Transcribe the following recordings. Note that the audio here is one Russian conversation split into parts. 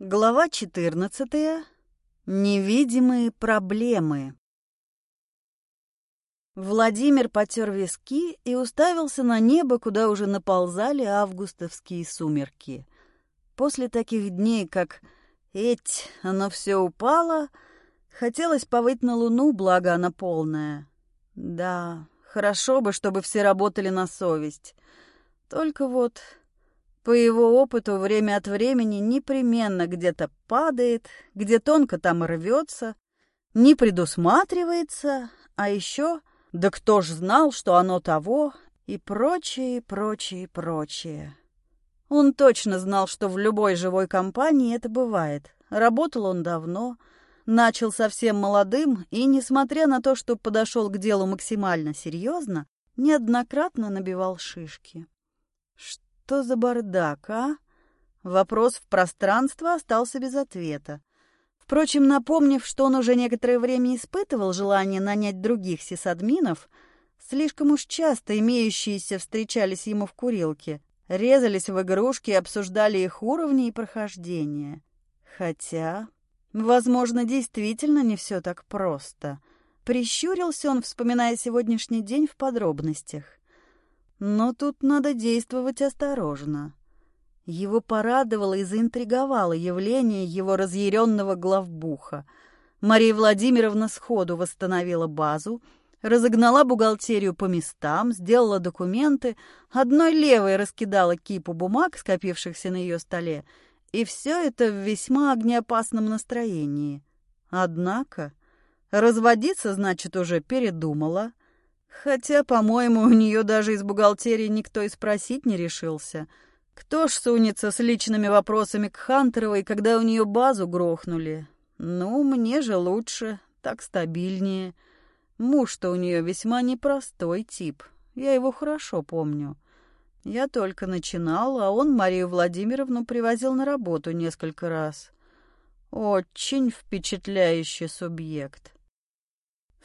Глава 14. Невидимые проблемы. Владимир потер виски и уставился на небо, куда уже наползали августовские сумерки. После таких дней, как «Эть, оно все упало», хотелось повыть на луну, благо она полная. Да, хорошо бы, чтобы все работали на совесть. Только вот по его опыту, время от времени непременно где-то падает, где тонко там рвется, не предусматривается, а еще, да кто ж знал, что оно того, и прочее, прочее, прочее. Он точно знал, что в любой живой компании это бывает. Работал он давно, начал совсем молодым и, несмотря на то, что подошел к делу максимально серьезно, неоднократно набивал шишки. Что за бардак, а? Вопрос в пространство остался без ответа. Впрочем, напомнив, что он уже некоторое время испытывал желание нанять других сисадминов, слишком уж часто имеющиеся встречались ему в курилке, резались в игрушки и обсуждали их уровни и прохождения. Хотя, возможно, действительно не все так просто. Прищурился он, вспоминая сегодняшний день в подробностях. Но тут надо действовать осторожно. Его порадовало и заинтриговало явление его разъяренного главбуха. Мария Владимировна сходу восстановила базу, разогнала бухгалтерию по местам, сделала документы, одной левой раскидала кипу бумаг, скопившихся на ее столе, и все это в весьма огнеопасном настроении. Однако разводиться, значит, уже передумала — Хотя, по-моему, у нее даже из бухгалтерии никто и спросить не решился. Кто ж сунется с личными вопросами к Хантеровой, когда у нее базу грохнули? Ну, мне же лучше, так стабильнее. Муж-то у нее весьма непростой тип. Я его хорошо помню. Я только начинал, а он Марию Владимировну привозил на работу несколько раз. Очень впечатляющий субъект.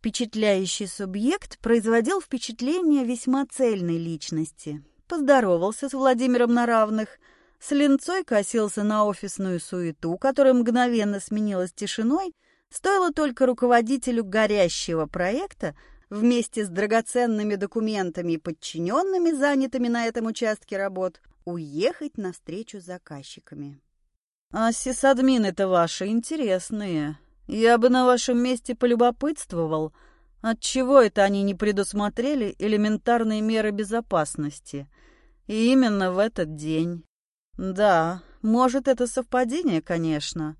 Впечатляющий субъект производил впечатление весьма цельной личности. Поздоровался с Владимиром на равных, с линцой косился на офисную суету, которая мгновенно сменилась тишиной, стоило только руководителю горящего проекта вместе с драгоценными документами и подчиненными, занятыми на этом участке работ, уехать навстречу с заказчиками. «А сисадмины-то ваши интересные», я бы на вашем месте полюбопытствовал, отчего это они не предусмотрели элементарные меры безопасности. И именно в этот день. Да, может, это совпадение, конечно,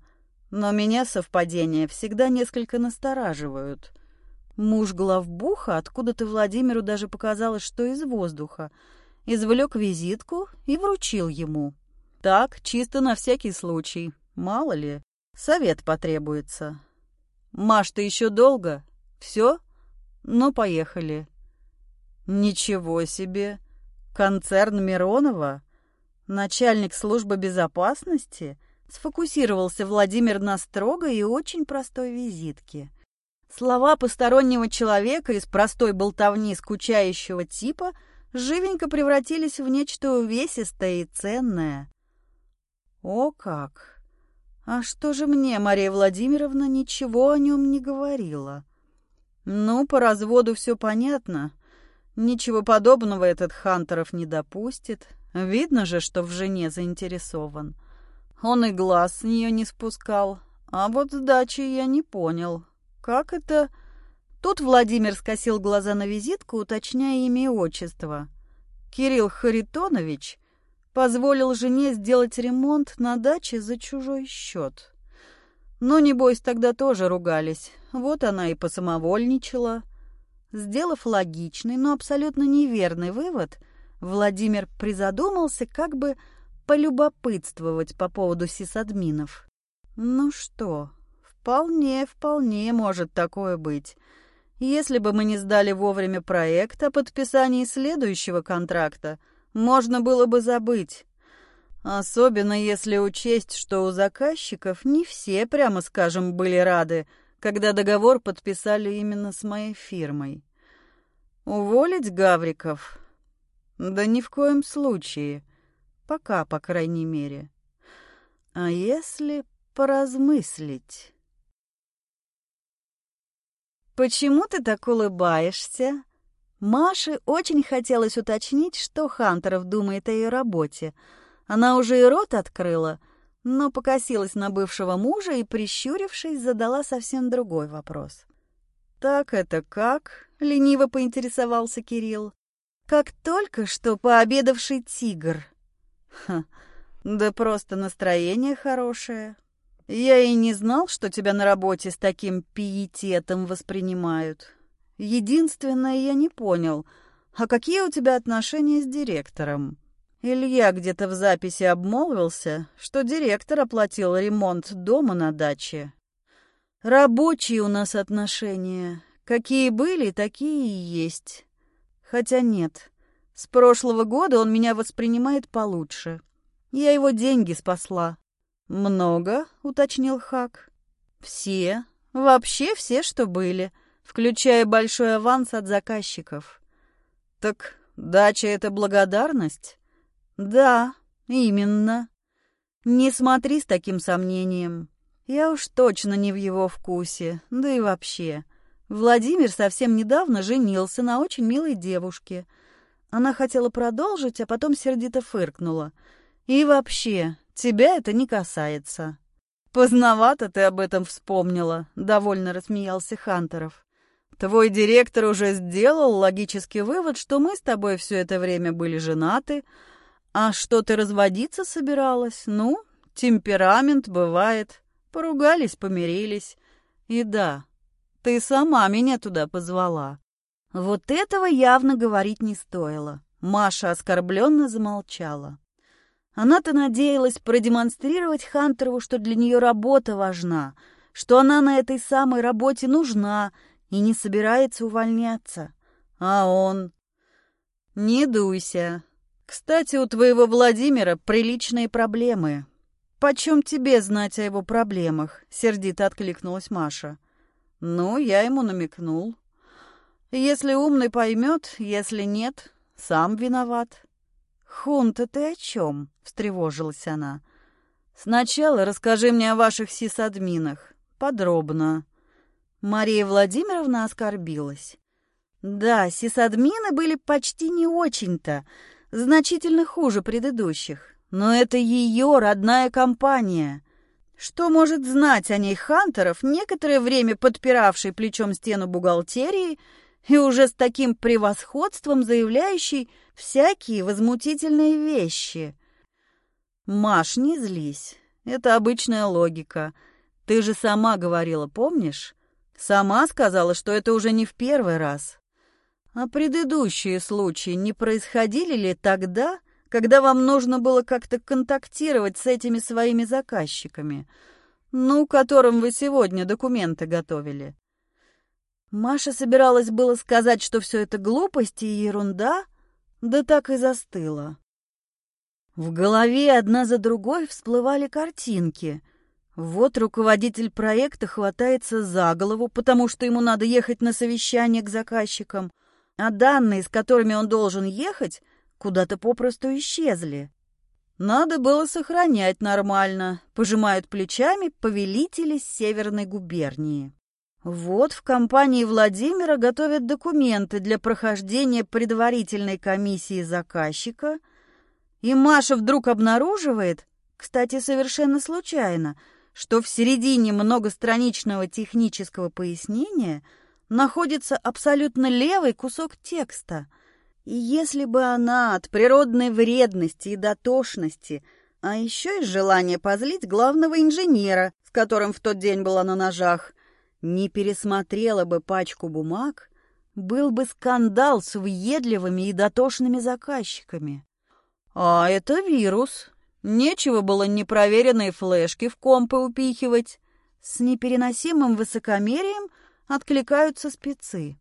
но меня совпадения всегда несколько настораживают. Муж главбуха, откуда-то Владимиру даже показалось, что из воздуха, извлек визитку и вручил ему. Так, чисто на всякий случай, мало ли. Совет потребуется. Маш, ты еще долго? Все? Ну, поехали. Ничего себе! Концерн Миронова? Начальник службы безопасности? Сфокусировался Владимир на строгой и очень простой визитке. Слова постороннего человека из простой болтовни скучающего типа живенько превратились в нечто увесистое и ценное. О как! А что же мне Мария Владимировна ничего о нем не говорила? Ну, по разводу все понятно. Ничего подобного этот Хантеров не допустит. Видно же, что в жене заинтересован. Он и глаз с нее не спускал. А вот сдачи я не понял. Как это... Тут Владимир скосил глаза на визитку, уточняя имя и отчество. Кирилл Харитонович Позволил жене сделать ремонт на даче за чужой счет. Но, небось, тогда тоже ругались. Вот она и посамовольничала. Сделав логичный, но абсолютно неверный вывод, Владимир призадумался, как бы полюбопытствовать по поводу сисадминов. Ну что, вполне, вполне может такое быть. Если бы мы не сдали вовремя проект о подписании следующего контракта — можно было бы забыть. Особенно если учесть, что у заказчиков не все, прямо скажем, были рады, когда договор подписали именно с моей фирмой. Уволить Гавриков? Да ни в коем случае. Пока, по крайней мере. А если поразмыслить? «Почему ты так улыбаешься?» Маше очень хотелось уточнить, что Хантеров думает о ее работе. Она уже и рот открыла, но покосилась на бывшего мужа и, прищурившись, задала совсем другой вопрос. «Так это как?» — лениво поинтересовался Кирилл. «Как только что пообедавший тигр». «Ха, да просто настроение хорошее. Я и не знал, что тебя на работе с таким пиететом воспринимают. Единственное, я не понял, а какие у тебя отношения с директором? Илья где-то в записи обмолвился, что директор оплатил ремонт дома на даче. Рабочие у нас отношения. Какие были, такие и есть. Хотя нет, с прошлого года он меня воспринимает получше. Я его деньги спасла. «Много?» — уточнил Хак. «Все. Вообще все, что были включая большой аванс от заказчиков. Так дача — это благодарность? Да, именно. Не смотри с таким сомнением. Я уж точно не в его вкусе, да и вообще. Владимир совсем недавно женился на очень милой девушке. Она хотела продолжить, а потом сердито фыркнула. И вообще, тебя это не касается. «Поздновато ты об этом вспомнила», — довольно рассмеялся Хантеров. Твой директор уже сделал логический вывод, что мы с тобой все это время были женаты, а что ты разводиться собиралась? Ну, темперамент бывает. Поругались, помирились. И да, ты сама меня туда позвала. Вот этого явно говорить не стоило. Маша оскорбленно замолчала. Она-то надеялась продемонстрировать Хантерову, что для нее работа важна, что она на этой самой работе нужна — и не собирается увольняться. А он... Не дуйся. Кстати, у твоего Владимира приличные проблемы. Почем тебе знать о его проблемах? Сердито откликнулась Маша. Ну, я ему намекнул. Если умный поймет, если нет, сам виноват. Хунта, ты о чем? Встревожилась она. Сначала расскажи мне о ваших сисадминах. Подробно. Мария Владимировна оскорбилась. Да, сисадмины были почти не очень-то, значительно хуже предыдущих. Но это ее родная компания. Что может знать о ней Хантеров, некоторое время подпиравший плечом стену бухгалтерии и уже с таким превосходством заявляющий всякие возмутительные вещи? Маш, не злись. Это обычная логика. Ты же сама говорила, помнишь? Сама сказала, что это уже не в первый раз. А предыдущие случаи не происходили ли тогда, когда вам нужно было как-то контактировать с этими своими заказчиками, ну, которым вы сегодня документы готовили? Маша собиралась было сказать, что все это глупости и ерунда, да так и застыла. В голове одна за другой всплывали картинки — вот руководитель проекта хватается за голову, потому что ему надо ехать на совещание к заказчикам, а данные, с которыми он должен ехать, куда-то попросту исчезли. Надо было сохранять нормально, пожимают плечами повелители Северной губернии. Вот в компании Владимира готовят документы для прохождения предварительной комиссии заказчика, и Маша вдруг обнаруживает, кстати, совершенно случайно, что в середине многостраничного технического пояснения находится абсолютно левый кусок текста. И если бы она от природной вредности и дотошности, а еще из желания позлить главного инженера, с которым в тот день была на ножах, не пересмотрела бы пачку бумаг, был бы скандал с въедливыми и дотошными заказчиками. А это вирус, Нечего было непроверенные флешки в компы упихивать. С непереносимым высокомерием откликаются спецы.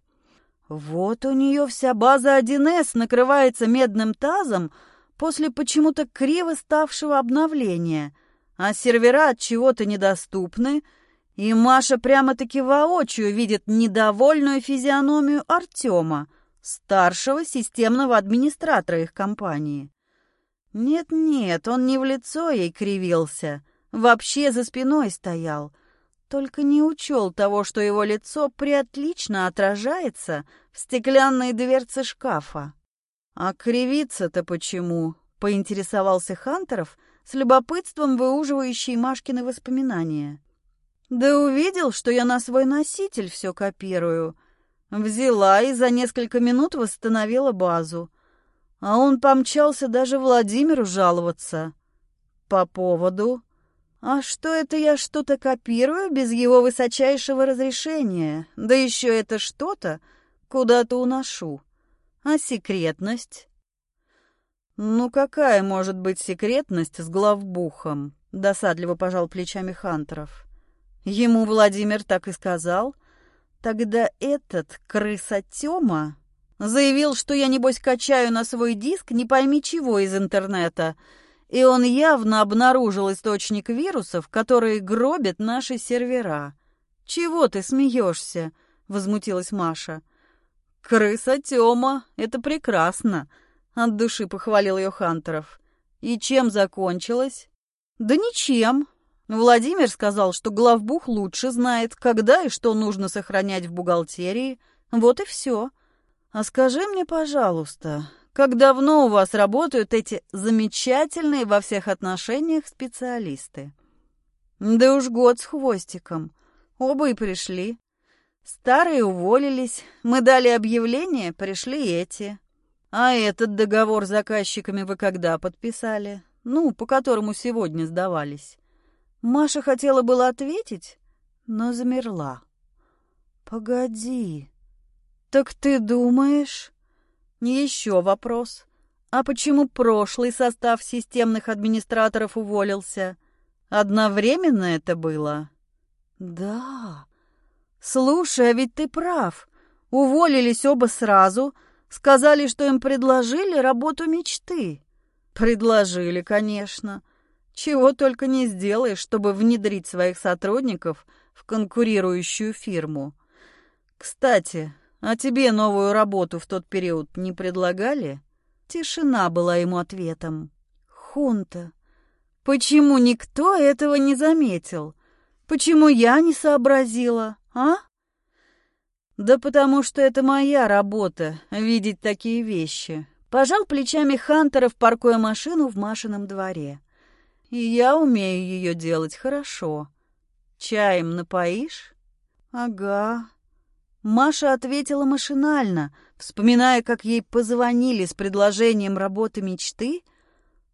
Вот у нее вся база 1С накрывается медным тазом после почему-то криво ставшего обновления, а сервера от чего-то недоступны, и Маша прямо-таки воочию видит недовольную физиономию Артема, старшего системного администратора их компании. Нет-нет, он не в лицо ей кривился, Вообще за спиной стоял. Только не учел того, что его лицо приотлично отражается в стеклянной дверце шкафа. «А кривиться-то почему?» — поинтересовался Хантеров, с любопытством выуживающий Машкины воспоминания. «Да увидел, что я на свой носитель все копирую. Взяла и за несколько минут восстановила базу. А он помчался даже Владимиру жаловаться. По поводу... А что это я что-то копирую без его высочайшего разрешения? Да еще это что-то куда-то уношу. А секретность? Ну какая может быть секретность с главбухом? Досадливо пожал плечами Хантеров. Ему Владимир так и сказал. Тогда этот крыса Тёма заявил, что я, небось, качаю на свой диск не пойми чего из интернета — и он явно обнаружил источник вирусов, которые гробят наши сервера. «Чего ты смеешься?» — возмутилась Маша. «Крыса Тёма, это прекрасно!» — от души похвалил ее Хантеров. «И чем закончилось?» «Да ничем. Владимир сказал, что главбух лучше знает, когда и что нужно сохранять в бухгалтерии. Вот и все. А скажи мне, пожалуйста, как давно у вас работают эти замечательные во всех отношениях специалисты? Да уж год с хвостиком. Оба и пришли. Старые уволились, мы дали объявление, пришли эти. А этот договор с заказчиками вы когда подписали? Ну, по которому сегодня сдавались. Маша хотела было ответить, но замерла. «Погоди, так ты думаешь...» Еще вопрос. А почему прошлый состав системных администраторов уволился? Одновременно это было? Да. Слушай, а ведь ты прав. Уволились оба сразу, сказали, что им предложили работу мечты. Предложили, конечно. Чего только не сделаешь, чтобы внедрить своих сотрудников в конкурирующую фирму. Кстати, «А тебе новую работу в тот период не предлагали?» Тишина была ему ответом. «Хунта, почему никто этого не заметил? Почему я не сообразила, а?» «Да потому что это моя работа — видеть такие вещи», — пожал плечами Хантеров, паркуя машину в Машином дворе. «И я умею ее делать хорошо. Чаем напоишь?» «Ага», Маша ответила машинально, вспоминая, как ей позвонили с предложением работы мечты,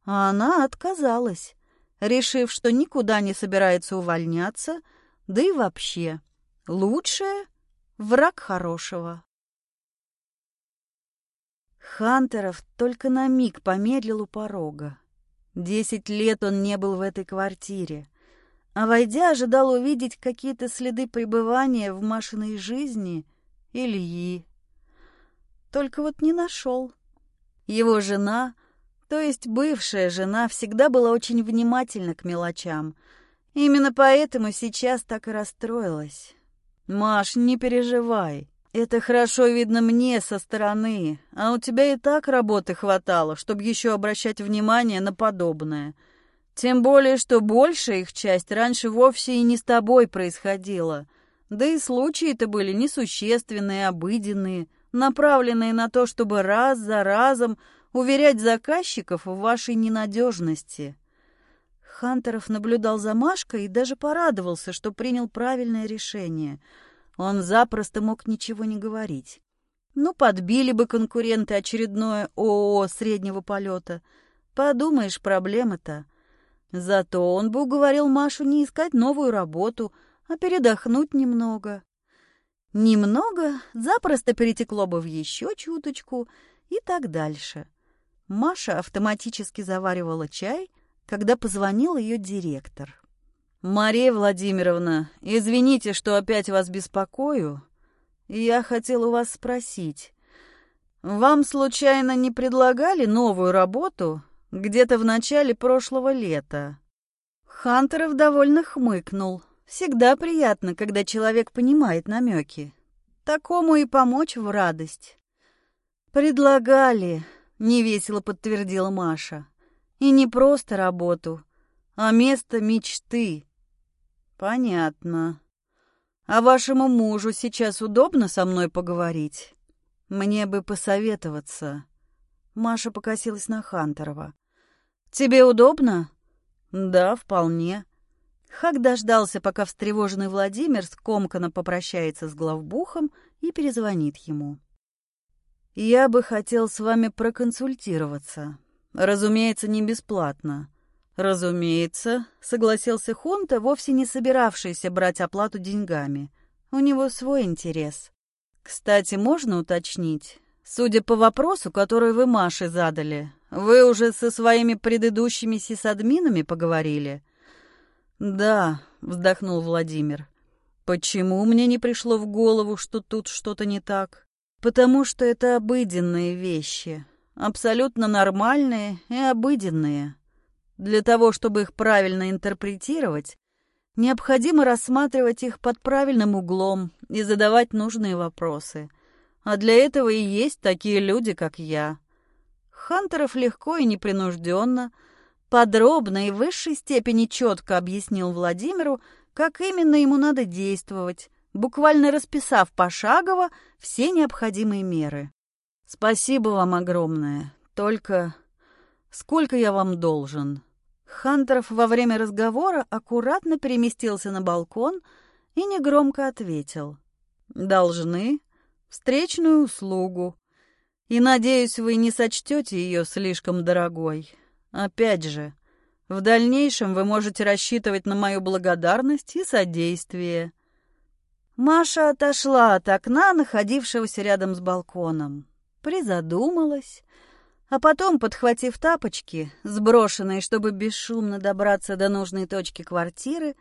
а она отказалась, решив, что никуда не собирается увольняться, да и вообще, лучшее — враг хорошего. Хантеров только на миг помедлил у порога. Десять лет он не был в этой квартире а войдя, ожидал увидеть какие-то следы пребывания в Машиной жизни Ильи. Только вот не нашел. Его жена, то есть бывшая жена, всегда была очень внимательна к мелочам. Именно поэтому сейчас так и расстроилась. «Маш, не переживай. Это хорошо видно мне со стороны, а у тебя и так работы хватало, чтобы еще обращать внимание на подобное». Тем более, что большая их часть раньше вовсе и не с тобой происходила. Да и случаи-то были несущественные, обыденные, направленные на то, чтобы раз за разом уверять заказчиков в вашей ненадежности. Хантеров наблюдал за Машкой и даже порадовался, что принял правильное решение. Он запросто мог ничего не говорить. Ну, подбили бы конкуренты очередное ООО среднего полета. Подумаешь, проблемы-то. Зато он бы уговорил Машу не искать новую работу, а передохнуть немного. Немного запросто перетекло бы в еще чуточку и так дальше. Маша автоматически заваривала чай, когда позвонил ее директор. «Мария Владимировна, извините, что опять вас беспокою. Я хотел у вас спросить, вам случайно не предлагали новую работу где-то в начале прошлого лета. Хантеров довольно хмыкнул. Всегда приятно, когда человек понимает намеки. Такому и помочь в радость. «Предлагали», — невесело подтвердила Маша. «И не просто работу, а место мечты. Понятно. А вашему мужу сейчас удобно со мной поговорить? Мне бы посоветоваться. Маша покосилась на Хантерова. Тебе удобно? Да, вполне. Хак дождался, пока встревоженный Владимир скомканно попрощается с главбухом и перезвонит ему. «Я бы хотел с вами проконсультироваться. Разумеется, не бесплатно. «Разумеется», — согласился Хунта, вовсе не собиравшийся брать оплату деньгами. У него свой интерес. «Кстати, можно уточнить? Судя по вопросу, который вы Маше задали, вы уже со своими предыдущими сисадминами поговорили?» «Да», — вздохнул Владимир. «Почему мне не пришло в голову, что тут что-то не так?» «Потому что это обыденные вещи, абсолютно нормальные и обыденные». Для того, чтобы их правильно интерпретировать, необходимо рассматривать их под правильным углом и задавать нужные вопросы. А для этого и есть такие люди, как я. Хантеров легко и непринужденно, подробно и в высшей степени четко объяснил Владимиру, как именно ему надо действовать, буквально расписав пошагово все необходимые меры. «Спасибо вам огромное. Только сколько я вам должен?» Хантеров во время разговора аккуратно переместился на балкон и негромко ответил. «Должны. Встречную услугу. И, надеюсь, вы не сочтете ее слишком дорогой. Опять же, в дальнейшем вы можете рассчитывать на мою благодарность и содействие». Маша отошла от окна, находившегося рядом с балконом. Призадумалась а потом, подхватив тапочки, сброшенные, чтобы бесшумно добраться до нужной точки квартиры,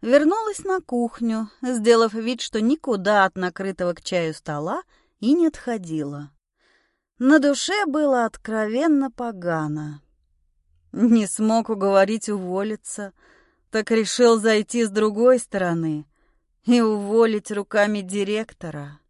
вернулась на кухню, сделав вид, что никуда от накрытого к чаю стола и не отходила. На душе было откровенно погано. Не смог уговорить уволиться, так решил зайти с другой стороны и уволить руками директора.